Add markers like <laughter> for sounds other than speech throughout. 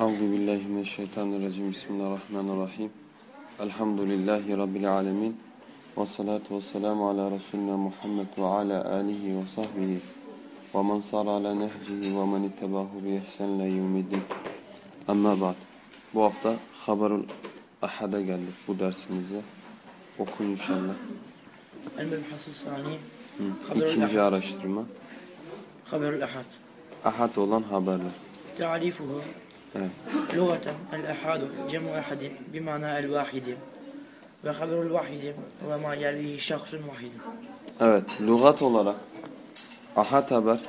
Euzu billahi mineşşeytanirracim. Bismillahirrahmanirrahim. Elhamdülillahi rabbil alamin. Ve salatu vesselamu ala resulina Muhammed ve ala alihi ve sahbihi ve men sara ala nehcihi ve men ittabahu bi ihsan ila yevmiddin. Amma ba'd. Bu hafta Haberul Ahad'a geldik bu dersimize. Okun inşallah. İkinci araştırma. Haberul Ahad. Ahad olan haberler. Tarifuhu لغة الأحاد جمع أحد بمعنى الواحد وخبر الواحد هو ما يرويه شخص واحد Evet, lügat olarak ahad haber,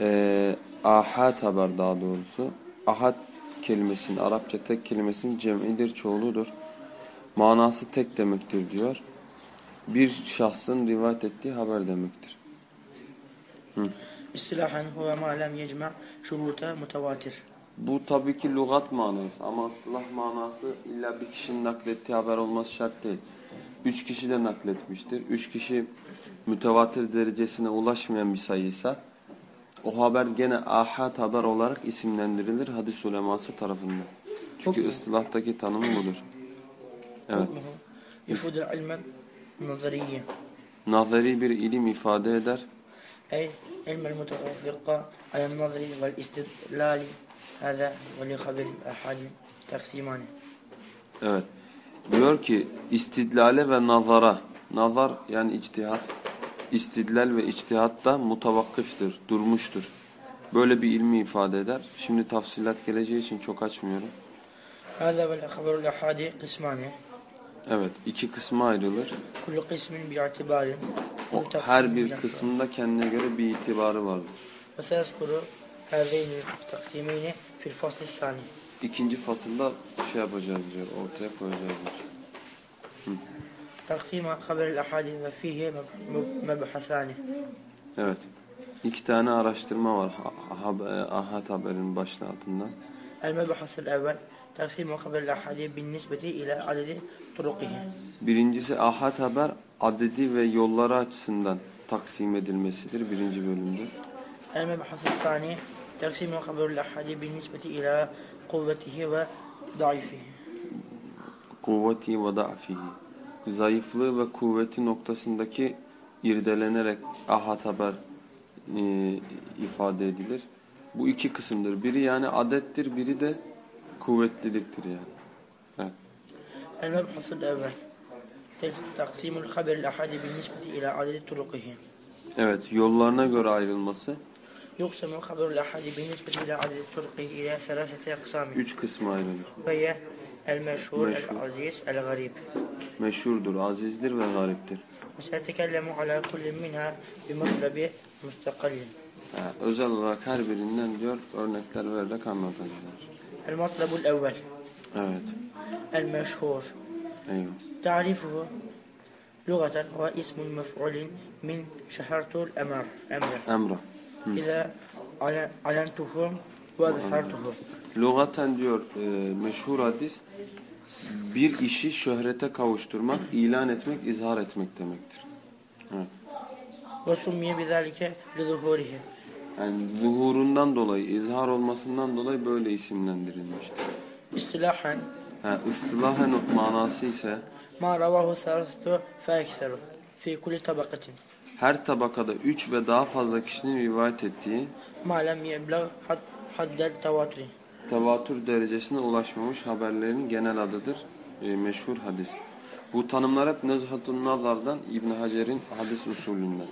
eee ahad haber daha doğrusu. Ahad kelimesinin, Arapça tek kelimesinin cem'idir, çoğuludur. Manası tek demektir diyor. Bir şahsın rivayet ettiği haber demektir. اصطلاحا هو ما لم يجمع شروط متواتر Bu tabii ki lügat manası ama ıslah manası illa bir kişinin naklettiği haber olması şart değil. Üç kişi de nakletmiştir. Üç kişi mütevatir derecesine ulaşmayan bir sayıysa o haber gene ahad haber olarak isimlendirilir hadis uleması tarafından. Çünkü Çok ıstilahtaki tanımı budur. Evet. İfade ilmen nazariye. Nazari bir ilim ifade eder. Ey ilmel mutevafika alem nazari vel istidlali Evet. Diyor ki istidlale ve nazara. Nazar yani içtihat. İstidlal ve içtihatta mutavakkıftır, durmuştur. Böyle bir ilmi ifade eder. Şimdi tafsilat geleceği için çok açmıyorum. Evet, iki kısma ayrılır. O, her bir kısmında kendine göre bir itibarı vardır. Ve Fil faslı sani. İkinci fasılda şey yapacağız diyor. Ortaya koyacağız diyor. Taksima haberil ahadi ve fihi mebhasani. Evet. İki tane araştırma var e, ahad haberin başlığı altında. El mebhasul evvel taksimu haberil ahadi bin nisbeti ile adedi turukihi. Birincisi ahad haber adedi ve yolları açısından taksim edilmesidir birinci bölümde. El mebhasul sani تقسيم خبر الأحاد بالنسبة إلى قوته وضعفه Kuvveti ve da'fihi. Zayıflığı ve kuvveti noktasındaki irdelenerek ahad haber e, ifade edilir. Bu iki kısımdır. Biri yani adettir, biri de kuvvetliliktir yani. Evet. المبحث الأول تقسيم الخبر الأحاد بالنسبة إلى عدد طرقه Evet, yollarına göre ayrılması Yuksamı kabrul ahadi binisbeti ila adil turqi ila selasete aksami. Üç kısma ayrılır. Ve el meşhur, el aziz, el garib. Meşhurdur, azizdir ve gariptir. Setekellemu ala kulli minha bimatlabi müstakallin. Özel olarak her birinden diyor örnekler vererek anlatacaklar. El matlabul evvel. Evet. El meşhur. Eyvah. Tarifuhu lügaten ve ismul mef'ulin min şehertul emr. Emre. Emre ile alentuhum ve zhertuhum. Diyor e, meşhur hadis bir işi şöhrete kavuşturmak, ilan etmek, izhar etmek demektir. Evet. Ve summiye bizalike lizuhurihi. Yani zuhurundan dolayı, izhar olmasından dolayı böyle isimlendirilmiştir. İstilahen. Ha, istilahen manası ise ma ravahu sarftu fe ekseru fi kulli tabakatin her tabakada üç ve daha fazla kişinin rivayet ettiği malem yeblev haddel tevatri tevatür derecesine ulaşmamış haberlerin genel adıdır. E, meşhur hadis. Bu tanımlar hep Nezhatun Nazar'dan İbn Hacer'in hadis usulünden.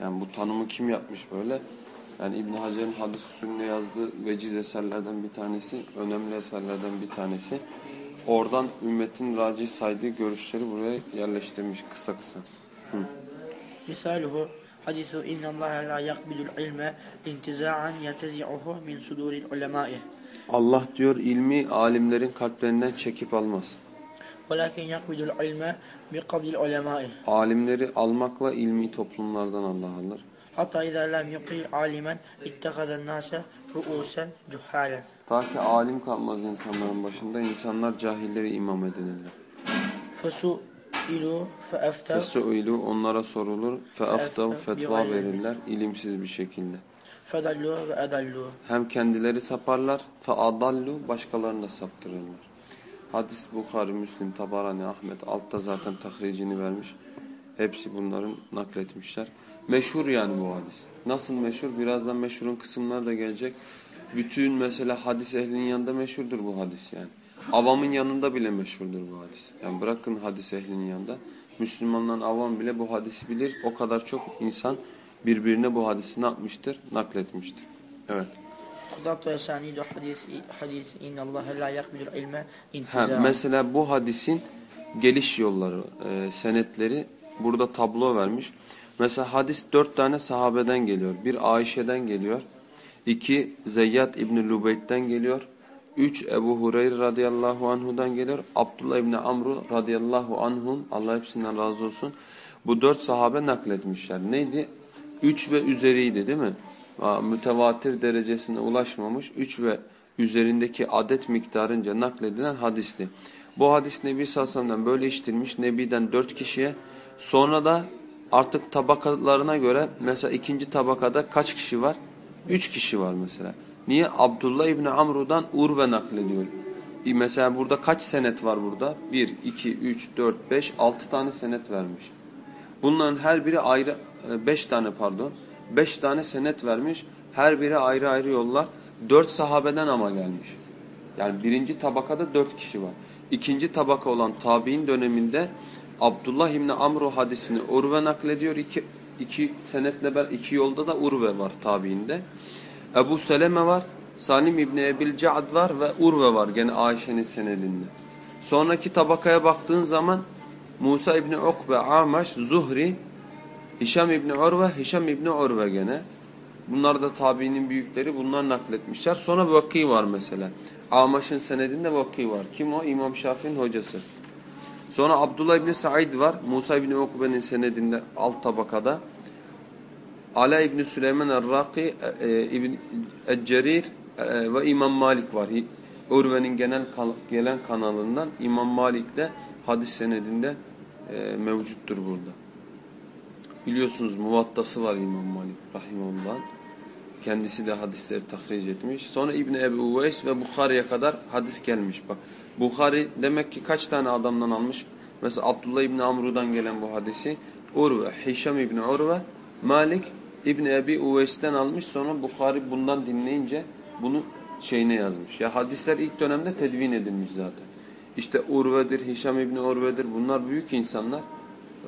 Yani bu tanımı kim yapmış böyle? Yani İbn Hacer'in hadis usulünde yazdığı veciz eserlerden bir tanesi, önemli eserlerden bir tanesi. Oradan ümmetin racih saydığı görüşleri buraya yerleştirmiş kısa kısa. Hı. Misaluhu hadisu inna Allah la yakbidul ilme intiza'an yetezi'uhu min suduril ulemâ'i. Allah diyor ilmi alimlerin kalplerinden çekip almaz. Velakin yakbidul ilme bi kabdil ulemâ'i. Alimleri almakla ilmi toplumlardan Allah alır. Hatta izâ lem yuqi alimen ittehaden nâse ru'usen cuhâlen. Ta ki alim kalmaz insanların başında insanlar cahilleri imam edinirler. Fesu Fesuilu onlara sorulur. Feaftav fetva verirler ilimsiz bir şekilde. Fedallu ve edallu. Hem kendileri saparlar. Feadallu başkalarını da saptırırlar. Hadis Bukhari, Müslim, Tabarani, Ahmet altta zaten tahricini vermiş. Hepsi bunların nakletmişler. Meşhur yani bu hadis. Nasıl meşhur? Birazdan meşhurun kısımları da gelecek. Bütün mesela hadis ehlinin yanında meşhurdur bu hadis yani. Avamın yanında bile meşhurdur bu hadis. Yani bırakın hadis ehlinin yanında. Müslümanların avam bile bu hadisi bilir. O kadar çok insan birbirine bu hadisi ne yapmıştır? Nakletmiştir. Evet. Ha, mesela bu hadisin geliş yolları, e, senetleri burada tablo vermiş. Mesela hadis dört tane sahabeden geliyor. Bir Ayşe'den geliyor. İki Zeyyad İbni Lubeyt'ten geliyor. Üç Ebu Hureyre radıyallahu anhudan geliyor. Abdullah İbni Amru radıyallahu anhum Allah hepsinden razı olsun. Bu dört sahabe nakletmişler. Neydi? Üç ve üzeriydi değil mi? Mütevatir derecesine ulaşmamış. Üç ve üzerindeki adet miktarınca nakledilen hadisli. Bu hadis Nebi Sallallahu böyle işitilmiş. Nebi'den dört kişiye. Sonra da artık tabakalarına göre mesela ikinci tabakada kaç kişi var? Üç kişi var mesela. Niye? Abdullah İbni Amru'dan Urve naklediyor. E Mesela burada kaç senet var burada? Bir, iki, üç, dört, beş, altı tane senet vermiş. Bunların her biri ayrı, e, beş tane pardon, beş tane senet vermiş. Her biri ayrı ayrı yollar. Dört sahabeden ama gelmiş. Yani birinci tabakada dört kişi var. İkinci tabaka olan tabi'in döneminde Abdullah İbni Amru hadisini Urve naklediyor. İki, iki senetle ber, iki yolda da Urve var tabiinde. Ebu Seleme var. Salim İbni Ebil Ca'd var ve Urve var gene Ayşe'nin senedinde. Sonraki tabakaya baktığın zaman Musa İbni Ukbe, Amaş, Zuhri, Hişam İbni Urve, Hişam İbni Urve gene. Bunlar da tabiinin büyükleri bunlar nakletmişler. Sonra Vaki var mesela. Amaş'ın senedinde Vaki var. Kim o? İmam Şafii'nin hocası. Sonra Abdullah İbni Said var. Musa İbni Ukbe'nin senedinde alt tabakada. Ala İbni Süleyman el-Raki, e, e, İbn Cerir e, ve İmam Malik var. Urve'nin genel gelen kanalından İmam Malik de hadis senedinde e, mevcuttur burada. Biliyorsunuz muvattası var İmam Malik rahimahullah. Kendisi de hadisleri tahric etmiş. Sonra İbni Ebu Uveys ve Bukhari'ye kadar hadis gelmiş. Bak Bukhari demek ki kaç tane adamdan almış? Mesela Abdullah İbni Amru'dan gelen bu hadisi Urve, Hişam İbni Urve, Malik İbni Ebi Uveys'ten almış. Sonra Bukhari bundan dinleyince bunu şeyine yazmış. Ya hadisler ilk dönemde tedvin edilmiş zaten. İşte Urve'dir, Hişam İbni Urve'dir. Bunlar büyük insanlar.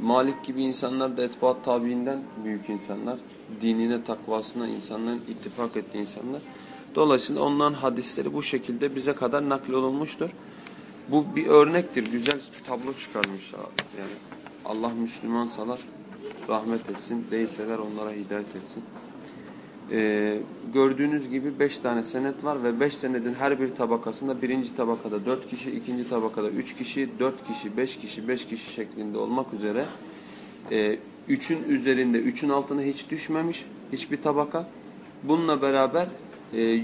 Malik gibi insanlar da etbaat tabiinden büyük insanlar. Dinine, takvasına insanların ittifak ettiği insanlar. Dolayısıyla onların hadisleri bu şekilde bize kadar naklolunmuştur. Bu bir örnektir. Güzel tablo çıkarmış. Yani Allah Müslüman salar, rahmet etsin. Değilseler onlara hidayet etsin. Ee, gördüğünüz gibi beş tane senet var ve beş senedin her bir tabakasında birinci tabakada dört kişi, ikinci tabakada üç kişi, dört kişi, beş kişi, beş kişi şeklinde olmak üzere e, üçün üzerinde, üçün altına hiç düşmemiş hiçbir tabaka. Bununla beraber e,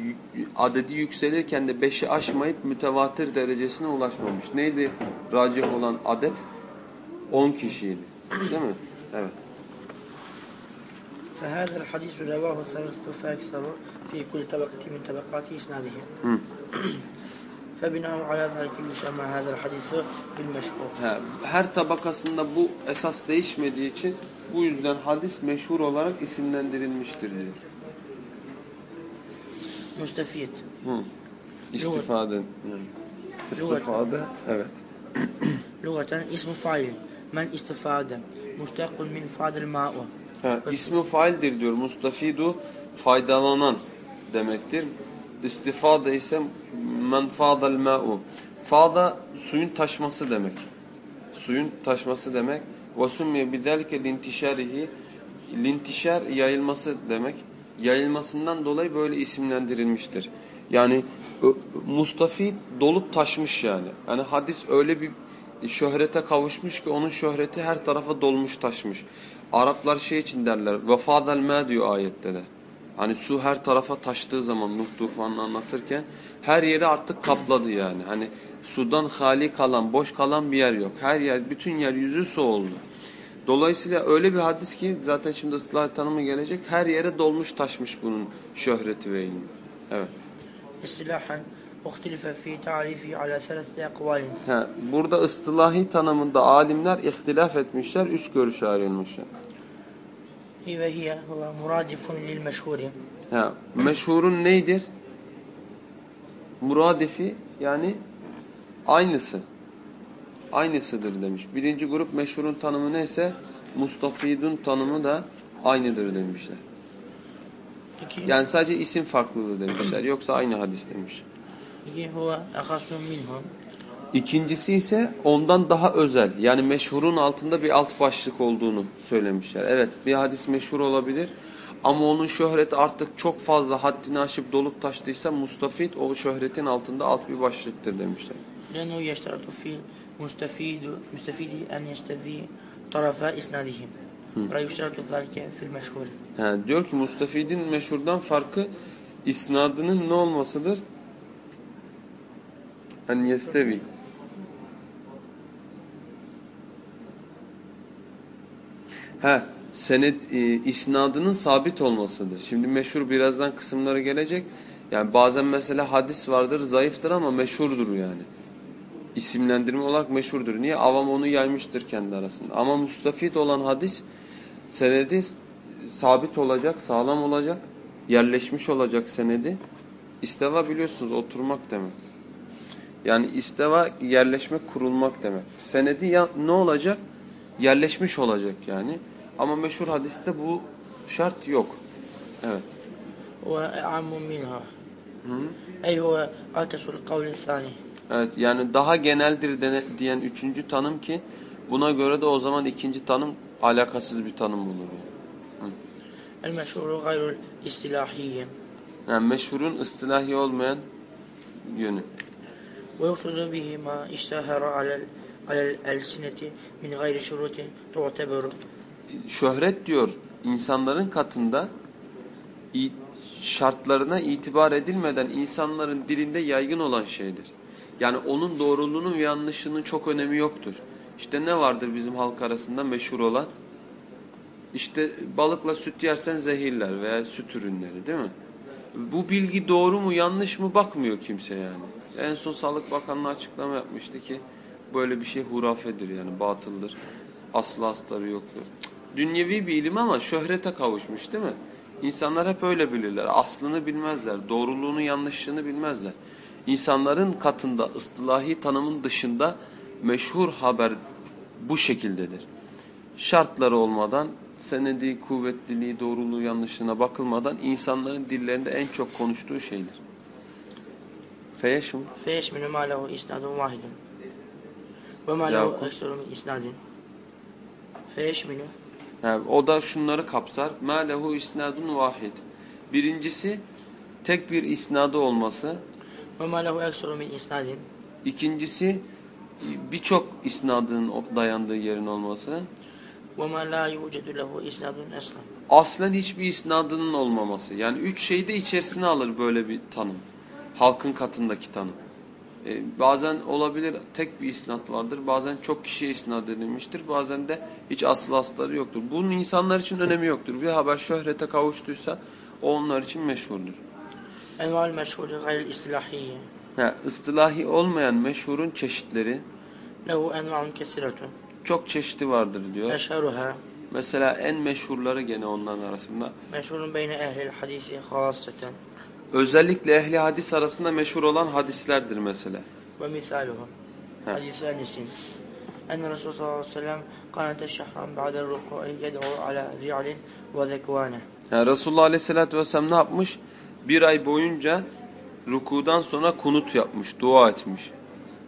adedi yükselirken de beşi aşmayıp mütevatir derecesine ulaşmamış. Neydi racih olan adet? On kişiydi. Değil mi? Evet. فهذا الحديث رواه ثلاثة فأكثر في كل طبقة من طبقات إسناده Hı. فبناء على ذلك يسمى هذا الحديث بالمشهور He, her tabakasında bu esas değişmediği için bu yüzden hadis meşhur olarak isimlendirilmiştir diyor. مستفيد Hı. İstifade. Hı. İstifade. Evet. لغة اسم فاعل من استفاد مشتق من فاد الماء Ha, ismi faildir diyor. Mustafidu faydalanan demektir. İstifade ise men fadal ma'u. Fada suyun taşması demek. Suyun taşması demek. Ve summiye bidelke lintişarihi lintişar yayılması demek. Yayılmasından dolayı böyle isimlendirilmiştir. Yani Mustafi dolup taşmış yani. Yani hadis öyle bir şöhrete kavuşmuş ki onun şöhreti her tarafa dolmuş taşmış. Araplar şey için derler. Vefadel me diyor ayette de. Hani su her tarafa taştığı zaman Nuh tufanını anlatırken her yeri artık kapladı yani. Hani sudan hali kalan, boş kalan bir yer yok. Her yer, bütün yeryüzü su oldu. Dolayısıyla öyle bir hadis ki zaten şimdi ıslah tanımı gelecek. Her yere dolmuş taşmış bunun şöhreti ve ilmi. Evet. İstilahen اختلف في تعريفه على ثلاثة أقوال He, burada ıstılahi tanımında alimler ihtilaf etmişler. Üç görüşe ayrılmışlar. وهي هو مرادف للمشهور He, meşhurun neydir? Muradifi yani aynısı. Aynısıdır demiş. Birinci grup meşhurun tanımı neyse Mustafidun tanımı da aynıdır demişler. İki, Yani sadece isim farklılığı demişler. Yoksa aynı hadis demiş. iki huve akasun minhum İkincisi ise ondan daha özel. Yani meşhurun altında bir alt başlık olduğunu söylemişler. Evet bir hadis meşhur olabilir. Ama onun şöhreti artık çok fazla haddini aşıp dolup taştıysa mustafid o şöhretin altında alt bir başlıktır demişler. لأنه يشترط في المستفيد مستفيد أن يستفي طرف إسناده Hı. ولا يشترط ذلك في المشهور He, diyor ki mustafidin meşhurdan farkı isnadının ne olmasıdır? En yestevi. He, senet e, isnadının sabit olmasıdır. Şimdi meşhur birazdan kısımları gelecek. Yani bazen mesela hadis vardır, zayıftır ama meşhurdur yani. İsimlendirme olarak meşhurdur. Niye? Avam onu yaymıştır kendi arasında. Ama mustafid olan hadis senedi sabit olacak, sağlam olacak, yerleşmiş olacak senedi. İsteva biliyorsunuz oturmak demek. Yani isteva yerleşmek, kurulmak demek. Senedi ya, ne olacak? Yerleşmiş olacak yani. Ama meşhur hadiste bu şart yok. Evet. وأعم منها Hı? أي هو أكس القول الثاني Evet yani daha geneldir dene- diyen üçüncü tanım ki buna göre de o zaman ikinci tanım alakasız bir tanım olur. Yani. المشهور غير الاصطلاحي Yani meşhurun ıstilahi olmayan yönü. ويقصد به ما اشتهر على ال- على الألسنة من غير شروط تعتبر Şöhret diyor insanların katında i- şartlarına itibar edilmeden insanların dilinde yaygın olan şeydir. Yani onun doğruluğunun ve yanlışının çok önemi yoktur. İşte ne vardır bizim halk arasında meşhur olan? İşte balıkla süt yersen zehirler veya süt ürünleri değil mi? Bu bilgi doğru mu yanlış mı bakmıyor kimse yani. En son Sağlık Bakanlığı açıklama yapmıştı ki böyle bir şey hurafedir yani batıldır. Aslı astarı yoktur. Dünyevi bir ilim ama şöhrete kavuşmuş değil mi? İnsanlar hep öyle bilirler. Aslını bilmezler. Doğruluğunu yanlışlığını bilmezler. İnsanların katında ıstılahi tanımın dışında meşhur haber bu şekildedir. Şartları olmadan senedi, kuvvetliliği, doğruluğu, yanlışlığına bakılmadan insanların dillerinde en çok konuştuğu şeydir. Feyeşm فيشمل ما له إسناد واحد وما له يعقوب. أكثر من إسناد فيشمل Yani o da şunları kapsar. مَا لَهُ isnadun vahid. Birincisi tek bir isnadı olması. وما له أكثر من إسناد İkincisi birçok isnadının dayandığı yerin olması. وما لا يوجد له إسناد أصلا Aslen hiçbir isnadının olmaması. Yani üç şeyi de içerisine alır böyle bir tanım. halkın katındaki tanım. E, bazen olabilir tek bir isnat vardır, bazen çok kişiye isnat edilmiştir, bazen de hiç asıl asları yoktur. Bunun insanlar için önemi yoktur. Bir haber şöhrete kavuştuysa o onlar için meşhurdur. Enval meşhuri gayril istilahiyye. Ha, istilahi olmayan meşhurun çeşitleri. Lehu enva'un kesiretun. Çok çeşidi vardır diyor. Eşharuha. Mesela en meşhurları gene onların arasında. Meşhurun beyne ehlil hadisi haseten. Özellikle ehli hadis arasında meşhur olan hadislerdir mesela. Ve misaluhu. Hadis Enes'in. En Resulullah sallallahu aleyhi ve sellem kanete şahran ba'de ruku'i yed'u ala ri'alin ve zekvane. Yani Resulullah aleyhissalatü vesselam ne yapmış? Bir ay boyunca rukudan sonra kunut yapmış, dua etmiş.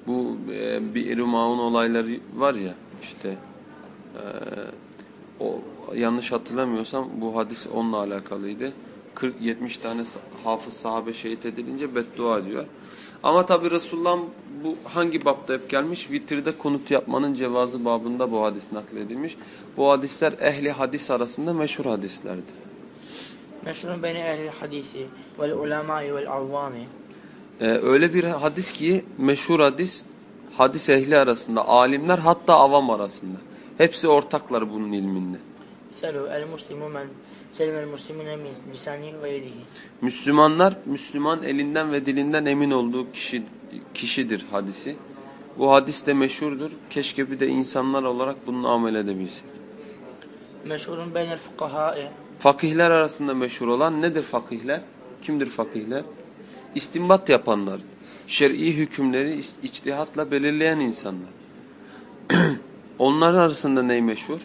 Bu e, bir Erumaun olayları var ya işte e, o yanlış hatırlamıyorsam bu hadis onunla alakalıydı. 40-70 tane hafız sahabe şehit edilince beddua ediyor. Ama tabi Resulullah bu hangi bapta hep gelmiş? Vitirde konut yapmanın cevazı babında bu hadis nakledilmiş. Bu hadisler ehli hadis arasında meşhur hadislerdi. Meşhurun beni ehli hadisi vel ulemai vel avvami. Ee, öyle bir hadis ki meşhur hadis hadis ehli arasında, alimler hatta avam arasında. Hepsi ortaklar bunun ilminde. Selu el muslimu men selimel muslimune min lisani ve yedihi. Müslümanlar Müslüman elinden ve dilinden emin olduğu kişi kişidir hadisi. Bu hadis de meşhurdur. Keşke bir de insanlar olarak bununla amel edebilsek. Meşhurun beynel fukahâe. Fakihler arasında meşhur olan nedir fakihler? Kimdir fakihler? İstimbat yapanlar, şer'i hükümleri içtihatla belirleyen insanlar. <clears throat> Onlar arasında ney meşhur?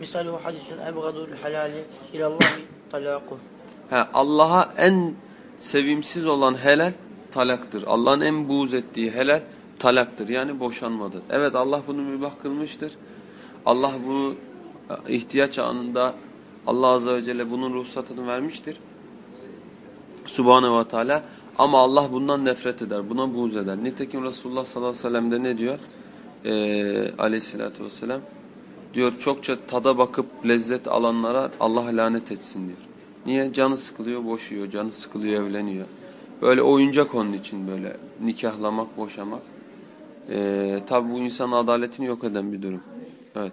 Misaluhu hadisun ebgadul helali ilallahi talakuh. Ha, Allah'a en sevimsiz olan helal talaktır. Allah'ın en buğz ettiği helal talaktır. Yani boşanmadır. Evet Allah bunu mübah kılmıştır. Allah bunu e, ihtiyaç anında Allah Azze ve Celle bunun ruhsatını vermiştir. Subhanehu ve Teala. Ama Allah bundan nefret eder. Buna buğz eder. Nitekim Resulullah sallallahu aleyhi ve sellem de ne diyor? Ee, aleyhissalatü vesselam diyor çokça tada bakıp lezzet alanlara Allah lanet etsin diyor. Niye? Canı sıkılıyor boşuyor, canı sıkılıyor evleniyor. Böyle oyuncak onun için böyle nikahlamak, boşamak. Ee, tabi bu insanın adaletini yok eden bir durum. Evet.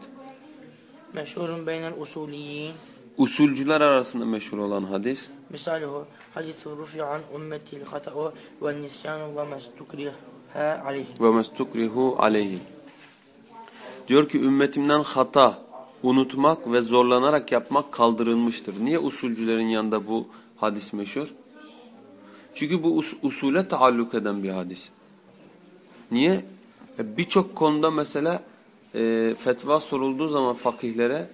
Meşhurun beynel usuliyin. Usulcüler arasında meşhur olan hadis. Misaluhu hadisu rufi'an ummetil hata'u ve nisyanu ve mestukriha aleyhi. Ve mestukrihu aleyhi. Diyor ki ümmetimden hata, unutmak ve zorlanarak yapmak kaldırılmıştır. Niye usulcülerin yanında bu hadis meşhur? Çünkü bu us usule taalluk eden bir hadis. Niye? E, Birçok konuda mesela e, fetva sorulduğu zaman fakihlere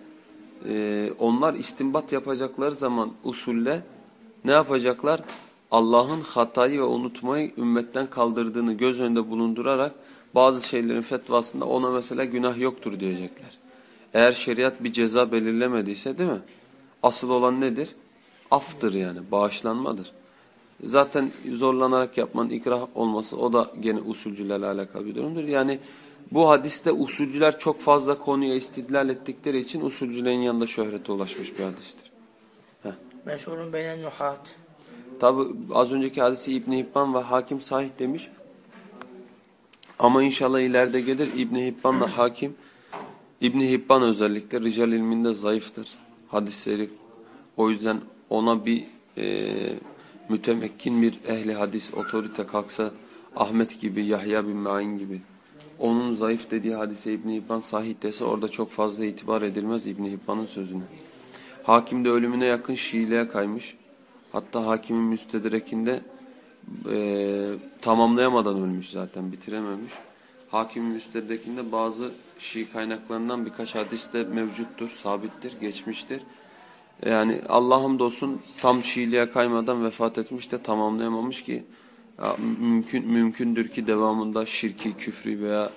e, onlar istinbat yapacakları zaman usulle ne yapacaklar? Allah'ın hatayı ve unutmayı ümmetten kaldırdığını göz önünde bulundurarak bazı şeylerin fetvasında ona mesela günah yoktur diyecekler. Eğer şeriat bir ceza belirlemediyse değil mi? Asıl olan nedir? Aftır yani, bağışlanmadır. Zaten zorlanarak yapmanın ikrah olması o da gene usulcülerle alakalı bir durumdur. Yani bu hadiste usulcüler çok fazla konuya istidlal ettikleri için usulcülerin yanında şöhrete ulaşmış bir hadistir. Meşhurun beynen nuhat. Tabi az önceki hadisi İbn Hibban ve Hakim Sahih demiş. Ama inşallah ileride gelir İbn Hibban'la Hakim. İbn Hibban özellikle rical ilminde zayıftır. Hadisleri o yüzden ona bir e, mütemekkin bir ehli hadis otorite kalksa Ahmet gibi, Yahya bin Ma'in gibi onun zayıf dediği hadise İbn Hibban sahih dese orada çok fazla itibar edilmez İbn Hibban'ın sözüne. Hakim de ölümüne yakın Şiiliğe kaymış. Hatta hakimin müstedrekinde e, tamamlayamadan ölmüş zaten bitirememiş. Hakimin müstedrekinde bazı Şii kaynaklarından birkaç hadis de mevcuttur, sabittir, geçmiştir. Yani Allah'ım olsun tam Şiiliğe kaymadan vefat etmiş de tamamlayamamış ki mümkün mümkündür ki devamında şirki, küfrü veya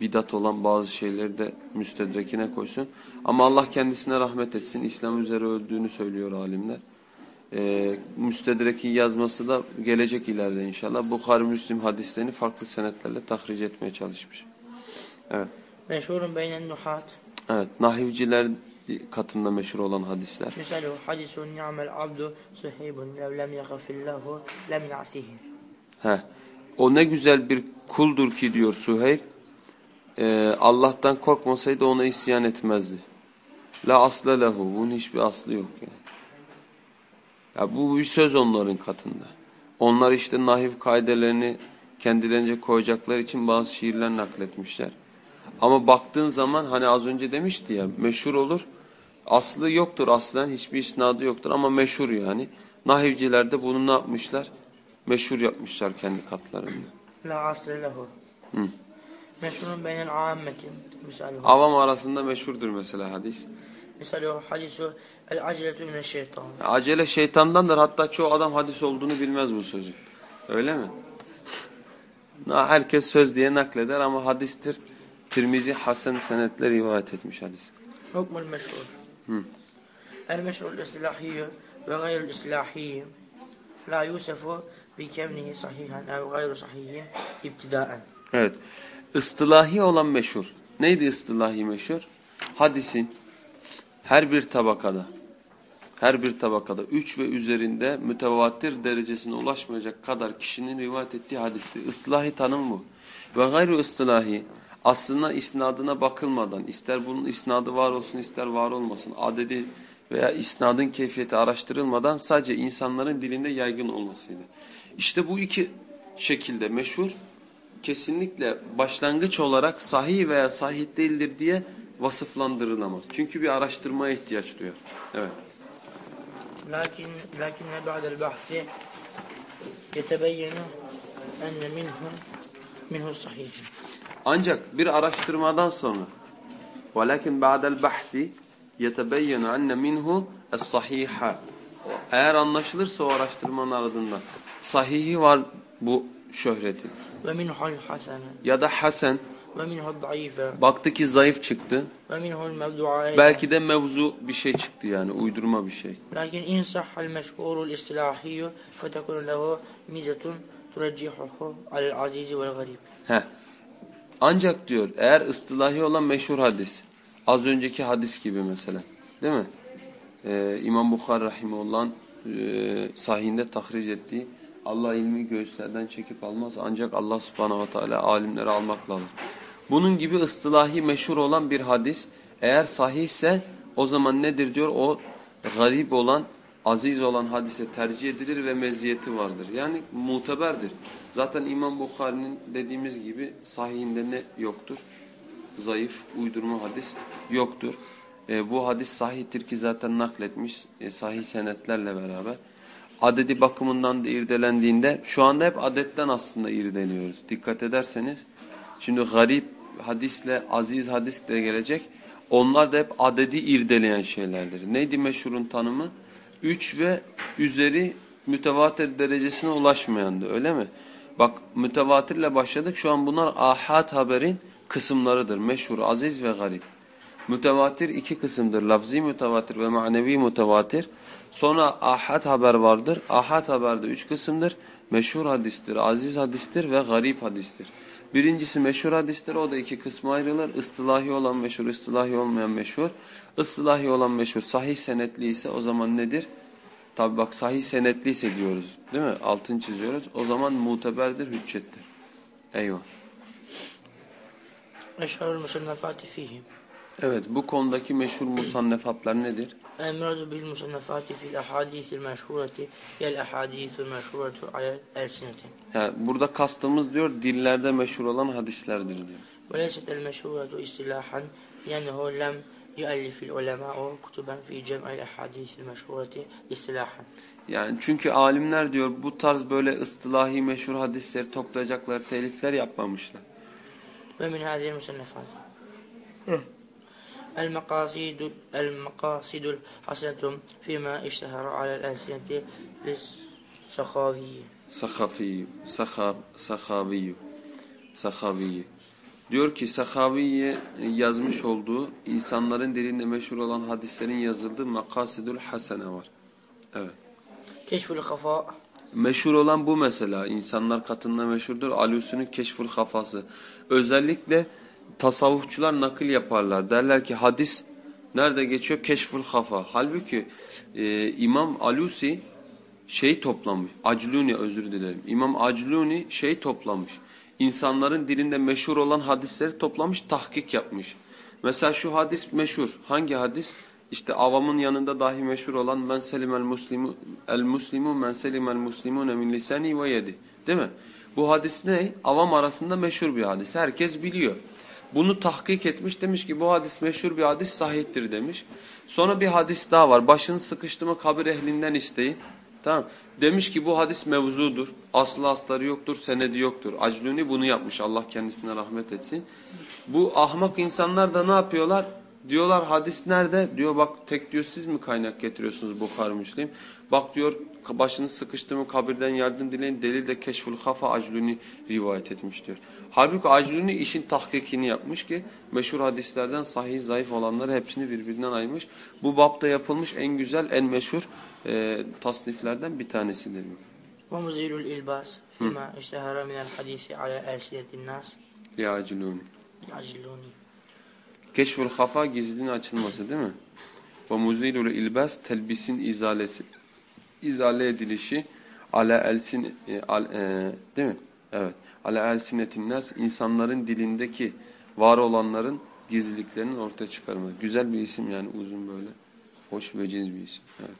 bidat olan bazı şeyleri de müstedrekine koysun. Ama Allah kendisine rahmet etsin. İslam üzere öldüğünü söylüyor alimler. E, Müstedrek'in yazması da gelecek ileride inşallah. Bukhari Müslim hadislerini farklı senetlerle tahric etmeye çalışmış. Evet. Meşhurun beynen nuhat. Evet. Nahivciler katında meşhur olan hadisler. Mesela hadisun ni'mel abdu suhibun lev lem yagafillahu lem yasihi. He. O ne güzel bir kuldur ki diyor Suheyb. E, Allah'tan korkmasaydı ona isyan etmezdi. La asla lehu. Bunun hiçbir aslı yok yani. Ya bu bir söz onların katında. Onlar işte nahif kaidelerini kendilerince koyacaklar için bazı şiirler nakletmişler. Ama baktığın zaman hani az önce demişti ya meşhur olur. Aslı yoktur aslen hiçbir isnadı yoktur ama meşhur yani. Nahivciler de bunu ne yapmışlar? Meşhur yapmışlar kendi katlarında. La asre lehu. Meşhurun beynel ammeti. Avam arasında meşhurdur mesela hadis. Misaluhu hadisu el aceletu mineşşeytan. Acele şeytandandır. Hatta çoğu adam hadis olduğunu bilmez bu sözü. Öyle mi? Herkes söz diye nakleder ama hadistir. Tirmizi Hasan senetler rivayet etmiş hadis. Hukmul meşhur. El meşhurul islahiyyü ve gayrul islahiyyü la yusefu bi kevnihi sahihan ev gayru sahihin ibtidaen. Evet. Istilahi olan meşhur. Neydi istilahi meşhur? Hadisin her bir tabakada her bir tabakada üç ve üzerinde mütevatir derecesine ulaşmayacak kadar kişinin rivayet ettiği hadistir. Istilahi tanım bu. Ve gayru ıstilahi aslında isnadına bakılmadan ister bunun isnadı var olsun ister var olmasın adedi veya isnadın keyfiyeti araştırılmadan sadece insanların dilinde yaygın olmasıydı. İşte bu iki şekilde meşhur kesinlikle başlangıç olarak sahih veya sahih değildir diye vasıflandırılamaz. Çünkü bir araştırmaya ihtiyaç duyar. Evet. Lakin lakin ba'de'l bahsi yetebeyyenu enne minhu minhu sahih. Ancak bir araştırmadan sonra velakin ba'de'l bahsi yetebeyyenu enne minhu es-sahiha. Eğer anlaşılırsa o araştırmanın ardından sahihi var bu şöhretin. Ve minhu'l hasene. Ya da hasen Baktı ki zayıf çıktı. Belki de mevzu bir şey çıktı yani uydurma bir şey. Lakin in sahhal meşhurul istilahiyyu fetekun lehu mizatun turecihuhu alel azizi vel garib. Heh. Ancak diyor eğer ıstılahi olan meşhur hadis. Az önceki hadis gibi mesela. Değil mi? Ee, İmam Bukhar Rahimullah'ın e, sahihinde tahric ettiği Allah ilmi göğüslerden çekip almaz ancak Allah subhanahu ve teala alimleri almakla alır. Bunun gibi ıstılahi meşhur olan bir hadis eğer sahihse o zaman nedir diyor o garip olan aziz olan hadise tercih edilir ve meziyeti vardır. Yani muteberdir. Zaten İmam Bukhari'nin dediğimiz gibi sahihinde ne yoktur? Zayıf, uydurma hadis yoktur. E, bu hadis sahihtir ki zaten nakletmiş e, sahih senetlerle beraber. Adedi bakımından da irdelendiğinde şu anda hep adetten aslında irdeliyoruz. Dikkat ederseniz şimdi garip hadisle aziz hadis de gelecek. Onlar da hep adedi irdeleyen şeylerdir. Neydi meşhurun tanımı? Üç ve üzeri mütevatir derecesine ulaşmayandı öyle mi? Bak mütevatirle başladık. Şu an bunlar ahad haberin kısımlarıdır. Meşhur, aziz ve garip. Mütevatir iki kısımdır. Lafzi mütevatir ve manevi mütevatir. Sonra ahad haber vardır. Ahad haberde üç kısımdır. Meşhur hadistir, aziz hadistir ve garip hadistir. Birincisi meşhur hadisler o da iki kısma ayrılır. Istilahi olan meşhur, istilahi olmayan meşhur. Istilahi olan meşhur sahih senetli ise o zaman nedir? Tabi bak sahih senetli ise diyoruz değil mi? Altın çiziyoruz. O zaman muteberdir, hüccettir. Eyvah. Meşhur musannefatı fihim. Evet bu konudaki meşhur musannefatlar nedir? المراد بالمصنفات في الأحاديث المشهورة هي الأحاديث المشهورة على الألسنة Yani burada kastımız diyor dillerde meşhur olan hadislerdir diyor. وليست المشهورة اصطلاحا لأنه لم يؤلف العلماء كتبا في جمع الأحاديث المشهورة اصطلاحا Yani çünkü alimler diyor bu tarz böyle ıstılahi meşhur hadisleri toplayacaklar telifler yapmamışlar. ومن هذه المصنفات المقاصد المقاصد الحسنة فيما اشتهر على الألسنة للسخاوي Sakafi, Sakha, Sakhavi, Sakhavi. Diyor ki Sakhavi'ye yazmış olduğu insanların dilinde meşhur olan hadislerin yazıldığı Makasidül Hasene var. Evet. كشف الخفاء Meşhur olan bu mesela. insanlar katında meşhurdur. Alusi'nin Keşful Hafası. Özellikle tasavvufçular nakil yaparlar. Derler ki hadis nerede geçiyor? Keşful Hafa. Halbuki e, İmam Alusi şey toplamış. Acluni özür dilerim. İmam Acluni şey toplamış. İnsanların dilinde meşhur olan hadisleri toplamış, tahkik yapmış. Mesela şu hadis meşhur. Hangi hadis? İşte avamın yanında dahi meşhur olan men selimel muslimu el muslimu men selimel muslimune min lisani ve yedi. Değil mi? Bu hadis ne? Avam arasında meşhur bir hadis. Herkes biliyor. Bunu tahkik etmiş. Demiş ki bu hadis meşhur bir hadis sahihtir demiş. Sonra bir hadis daha var. Başını sıkıştı mı kabir ehlinden isteyin. Tamam. Demiş ki bu hadis mevzudur. Aslı astarı yoktur, senedi yoktur. Acluni bunu yapmış. Allah kendisine rahmet etsin. Bu ahmak insanlar da ne yapıyorlar? Diyorlar hadis nerede? Diyor bak tek diyor siz mi kaynak getiriyorsunuz Bukhari Müslim? Bak diyor başınız sıkıştı mı kabirden yardım dileyin. Delil de Keşful Hafa Acluni rivayet etmiş diyor. Halbuki Acluni işin tahkikini yapmış ki meşhur hadislerden sahih zayıf olanları hepsini birbirinden ayırmış. Bu bapta yapılmış en güzel en meşhur e, tasniflerden bir tanesidir bu. ومزيل الإلباس فيما اشتهر من الحديث على ألسنة الناس Ya Acluni. Keşfül hafa gizliliğin açılması değil mi? Ve muzilul ilbas telbisin izalesi. İzale edilişi ala elsin e, e, değil mi? Evet. Ala elsinetin nas insanların dilindeki var olanların gizliliklerinin ortaya çıkarması. Güzel bir isim yani uzun böyle. Hoş ve ciz bir isim. Evet.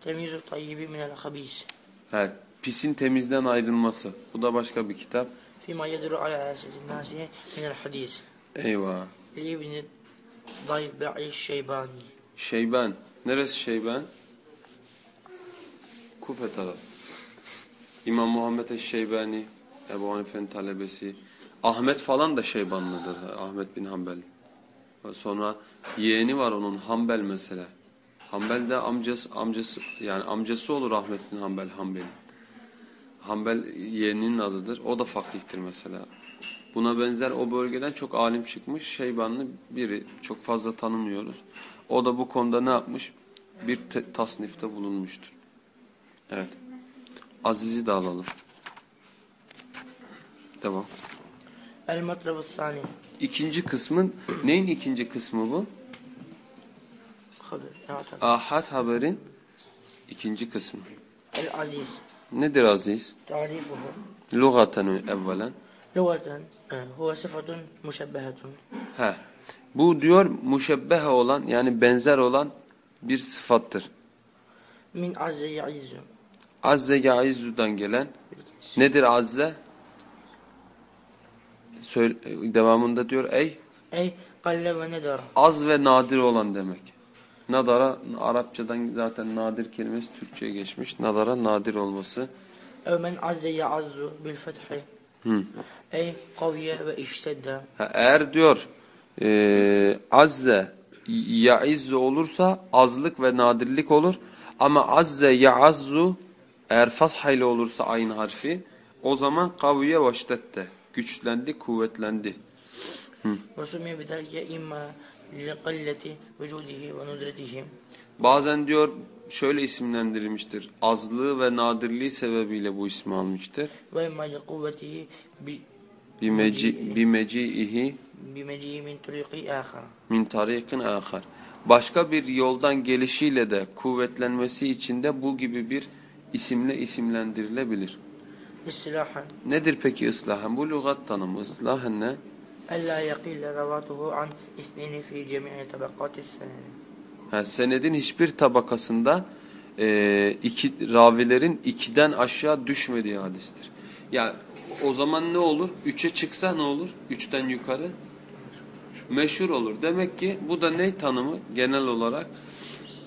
Temizü tayyibi minel habis. Evet. Pisin temizden ayrılması. Bu da başka bir kitap. Fima yedru ala elsinetin nas minel hadis. Eyvah. Ali bin Daybe'i Şeybani. Şeyben. Neresi Şeyben? Kufe tarafı. İmam Muhammed Eşşeybani, Ebu Hanife'nin talebesi. Ahmet falan da Şeybanlıdır. Ahmet bin Hanbel. Sonra yeğeni var onun Hanbel mesela. Hanbel de amcası, amcası yani amcası olur Ahmet bin Hanbel Hanbel'in. Hanbel yeğeninin adıdır. O da fakihtir mesela. Buna benzer o bölgeden çok alim çıkmış Şeybanlı biri. Çok fazla tanımıyoruz. O da bu konuda ne yapmış? Bir tasnifte bulunmuştur. Evet. Aziz'i de alalım. Devam. El matlabı sani. İkinci kısmın, neyin ikinci kısmı bu? Haber. Ahad haberin ikinci kısmı. El aziz. Nedir aziz? Tarifuhu. Lugaten evvelen. Lugaten. Huve sıfatun muşebbehetun. He. Bu diyor muşebbehe olan yani benzer olan bir sıfattır. Min azze ya'izzu. Azze ya'izzu'dan gelen nedir azze? Söyle, devamında diyor ey. Ey galle ve nedar. Az ve nadir olan demek. Nadara Arapçadan zaten nadir kelimesi Türkçe'ye geçmiş. Nadara nadir olması. Ömen azze ya'azzu bil fethi. Hı. أي قوي واشتد Ha, eğer diyor e, azze yaizzu olursa azlık ve nadirlik olur. Ama azze yaazzu eğer fatha ile olursa aynı harfi o zaman kaviye vaştette. Güçlendi, kuvvetlendi. وسمي بذلك إما لقلة وجوده وندرته Bazen diyor şöyle isimlendirilmiştir. Azlığı ve nadirliği sebebiyle bu ismi almıştır. Ve mali kuvvetihi bimeciihi bimeciihi min tariqi ahar. Min tariqin ahar. Başka bir yoldan gelişiyle de kuvvetlenmesi için de bu gibi bir isimle isimlendirilebilir. İslahen. Nedir peki ıslahen? Bu lügat tanımı. Islahen ne? Ella yakille revatuhu an isnini fi cemi'i tabakatis seneni Ha, senedin hiçbir tabakasında e, iki, ravilerin ikiden aşağı düşmediği hadistir. Ya o zaman ne olur? Üçe çıksa ne olur? Üçten yukarı meşhur olur. Demek ki bu da ne tanımı? Genel olarak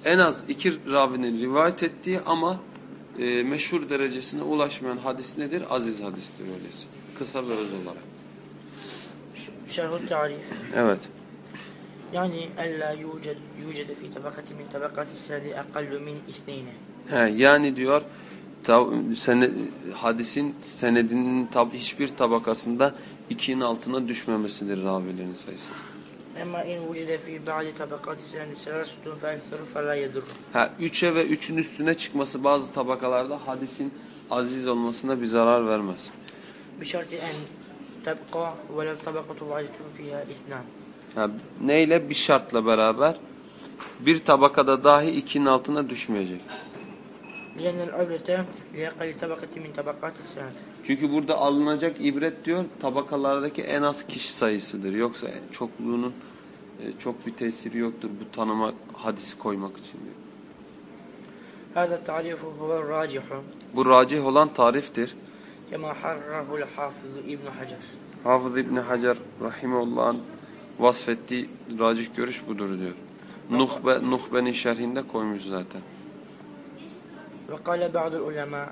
en az iki ravinin rivayet ettiği ama e, meşhur derecesine ulaşmayan hadis nedir? Aziz hadistir öyleyse. Kısa ve öz olarak. Şerhut tarif. Evet. Yani ella yuced yucede fi tabakati min tabakati senedi akallu min isneyne. He, yani diyor sene, hadisin senedinin tab hiçbir tabakasında ikinin altına düşmemesidir ravilerin sayısı. Ama in vucide fi ba'di tabakati senedi serasutun fe ekseru fe la yedur. Ha, üçe ve üçün üstüne çıkması bazı tabakalarda hadisin aziz olmasına bir zarar vermez. Bir şartı en tabka ve lev tabakatu vacitu fiha isnan. Yani neyle? Bir şartla beraber bir tabakada dahi ikinin altına düşmeyecek. Çünkü burada alınacak ibret diyor tabakalardaki en az kişi sayısıdır. Yoksa çokluğunun e, çok bir tesiri yoktur bu tanıma hadisi koymak için diyor. Bu racih olan tariftir. Kema harrahul hafız İbn Hacer. Hafız İbn Hacer rahimeullah vasfettiği racih görüş budur diyor. Nuhbe, Nuhbe'nin şerhinde koymuş zaten. Ve kâle ba'dul ulemâ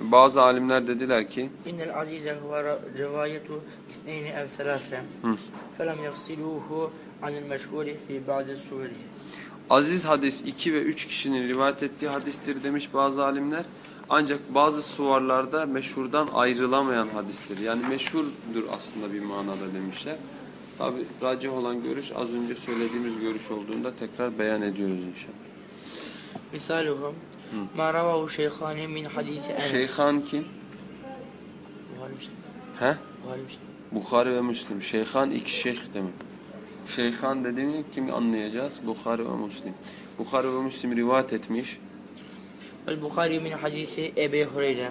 bazı alimler dediler ki İnnel azize huve rivayetu isneyni ev selase felem yefsiluhu anil meşhuri fi ba'di suveri Aziz hadis iki ve üç kişinin rivayet ettiği hadistir demiş bazı alimler. Ancak bazı suvarlarda meşhurdan ayrılamayan hadistir. Yani meşhurdur aslında bir manada demişler. Tabi racih olan görüş az önce söylediğimiz görüş olduğunda tekrar beyan ediyoruz inşallah. Misaluhum ma ravahu şeyhani min hadisi Enes. Şeyhan kim? Buhari Müslim. He? Buhari Bukhari ve Müslim. Şeyhan iki şeyh demek. Şeyhan dediğini kim anlayacağız? Bukhari ve Müslim. Bukhari ve Müslim rivayet etmiş. El Bukhari min hadisi Ebu Hureyre.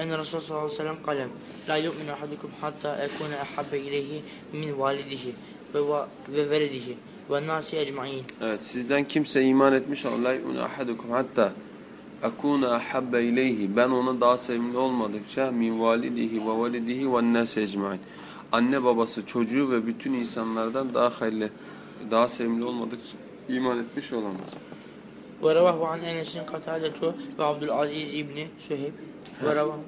أن الرسول صلى الله عليه وسلم قال لا يؤمن أحدكم حتى أكون أحب إليه من والده ووا- وولده والناس أجمعين Evet sizden kimse iman etmiş Allah yu'minu ahadukum hatta akuna ahabbe ileyhi ben ona daha sevimli olmadıkça min validihi ve validihi ve nâs ecmaîn. Anne babası çocuğu ve bütün insanlardan daha hayırlı daha sevimli olmadıkça iman etmiş olamaz. ورواه عن أنس قتادة وعبد العزيز بن سهيب ورواه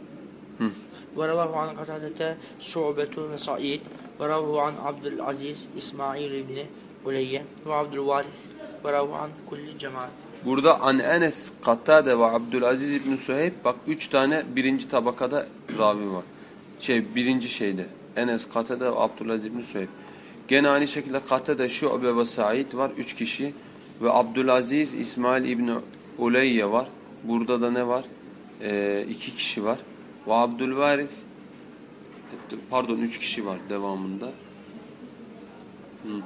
Hı. ورواه عن قتادة شعبة وسعيد ورواه عن عبد العزيز إسماعيل بن ولية وعبد الوارث ورواه عن كل جماعة Burada an Enes, Kattade ve Abdülaziz İbni Süheyb bak üç tane birinci tabakada ravi var. Şey birinci şeyde Enes, Kattade ve Abdülaziz İbni Süheyb. Gene aynı şekilde Kattade, Şu'be ve Said var üç kişi. Ve Abdülaziz İsmail İbni Uleyye var. Burada da ne var? e, iki kişi var. Ve Abdülvarif pardon üç kişi var devamında. Hı.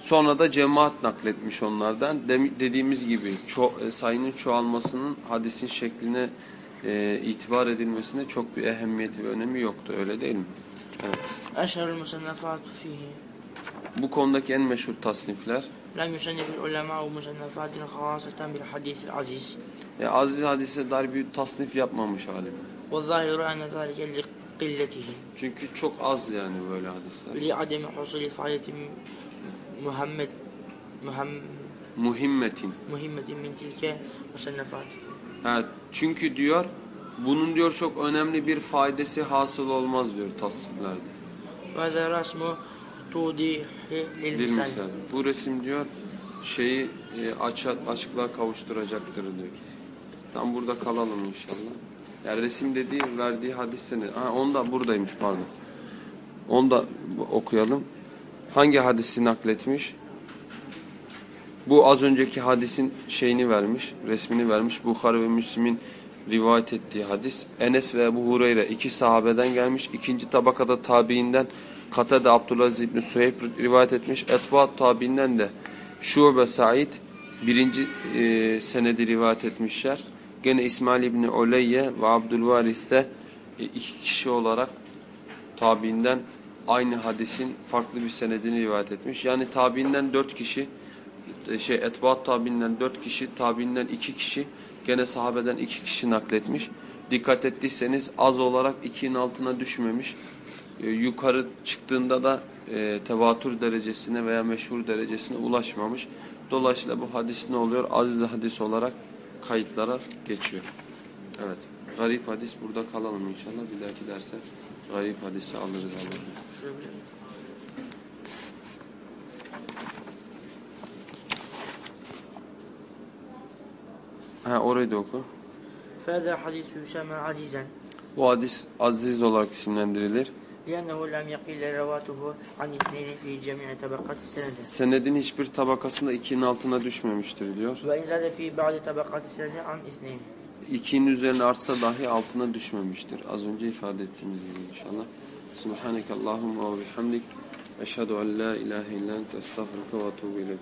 Sonra da cemaat nakletmiş onlardan. Dediğimiz gibi ço e, sayının çoğalmasının hadisin şekline e, itibar edilmesine çok bir ehemmiyeti ve önemi yoktu. Öyle değil mi? Evet. Bu konudaki en meşhur tasnifler لم يصنف العلماء مصنفات خاصة بالحديث العزيز e, aziz hadise dair bir tasnif yapmamış alim. والظاهر أن ذلك لقلته Çünkü çok az yani böyle hadisler. لعدم حصول فائدة محمد مهم Muhimmetin. مهمة من تلك المصنفات Evet, çünkü diyor bunun diyor çok önemli bir faydası hasıl olmaz diyor tasniflerde. وهذا رسم tudihi. Bu resim diyor şeyi e, aç, açıklığa kavuşturacaktır diyor. Tam burada kalalım inşallah. Yani resim dediği verdiği hadis seni. Ha onu da buradaymış pardon. Onu da okuyalım. Hangi hadisi nakletmiş? Bu az önceki hadisin şeyini vermiş, resmini vermiş. Bukhara ve Müslim'in rivayet ettiği hadis. Enes ve Ebu Hureyre iki sahabeden gelmiş. ikinci tabakada tabiinden Katade Abdülaziz İbni Süheyb rivayet etmiş. Etbaat tabiinden de Şube Said birinci e, senedi rivayet etmişler. Gene İsmail İbni Oleyye ve Abdülvaris de e, iki kişi olarak tabiinden aynı hadisin farklı bir senedini rivayet etmiş. Yani tabiinden dört kişi e, şey etbaat tabiinden dört kişi, tabiinden iki kişi, gene sahabeden iki kişi nakletmiş. Dikkat ettiyseniz az olarak ikinin altına düşmemiş. E, yukarı çıktığında da e, tevatür derecesine veya meşhur derecesine ulaşmamış. Dolayısıyla bu hadis ne oluyor? Aziz hadis olarak kayıtlara geçiyor. Evet. Garip hadis burada kalalım inşallah. Bir dahaki derse garip hadisi alırız. Allah'ım. Ha orayı da oku. Fâzâ hadisü azizen. Bu hadis aziz olarak isimlendirilir. لأنه لم يقل رواته عن اثنين في جميع طبقات السند Senedin hiçbir tabakasında ikinin altına düşmemiştir diyor. وإن زاد في بعض طبقات السند عن اثنين İkinin üzerine artsa dahi altına düşmemiştir. Az önce ifade ettiğimiz gibi inşallah. Subhaneke Allahumma ve bihamdik. Eşhedü en la ilahe illa ente estağfurke ve etûbü ileyk.